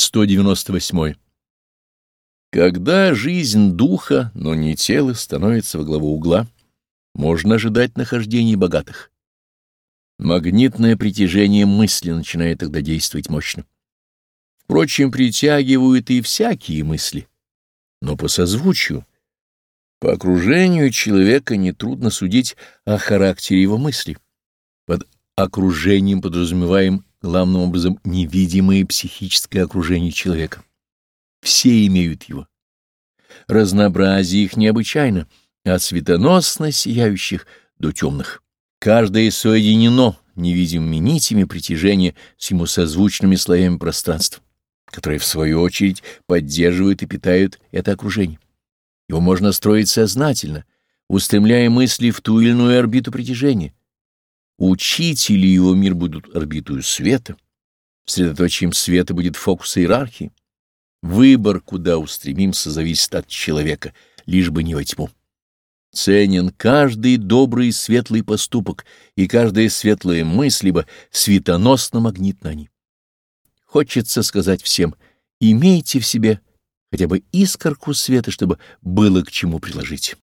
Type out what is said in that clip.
198. Когда жизнь духа, но не тела, становится во главу угла, можно ожидать нахождений богатых. Магнитное притяжение мысли начинает тогда действовать мощно. Впрочем, притягивают и всякие мысли, но по созвучию. По окружению человека нетрудно судить о характере его мысли. Под окружением подразумеваем главным образом невидимое психическое окружение человека. Все имеют его. Разнообразие их необычайно, от светоносно сияющих до темных. Каждое соединено невидимыми нитями притяжения с ему созвучными слоями пространства, которые, в свою очередь, поддерживают и питают это окружение. Его можно строить сознательно, устремляя мысли в ту или иную орбиту притяжения. Учители его мир будут орбитою света, средоточием света будет фокус иерархии. Выбор, куда устремимся, зависит от человека, лишь бы не во тьму. Ценен каждый добрый и светлый поступок и каждая светлая мысль, ибо светоносно-магнитно они. Хочется сказать всем, имейте в себе хотя бы искорку света, чтобы было к чему приложить.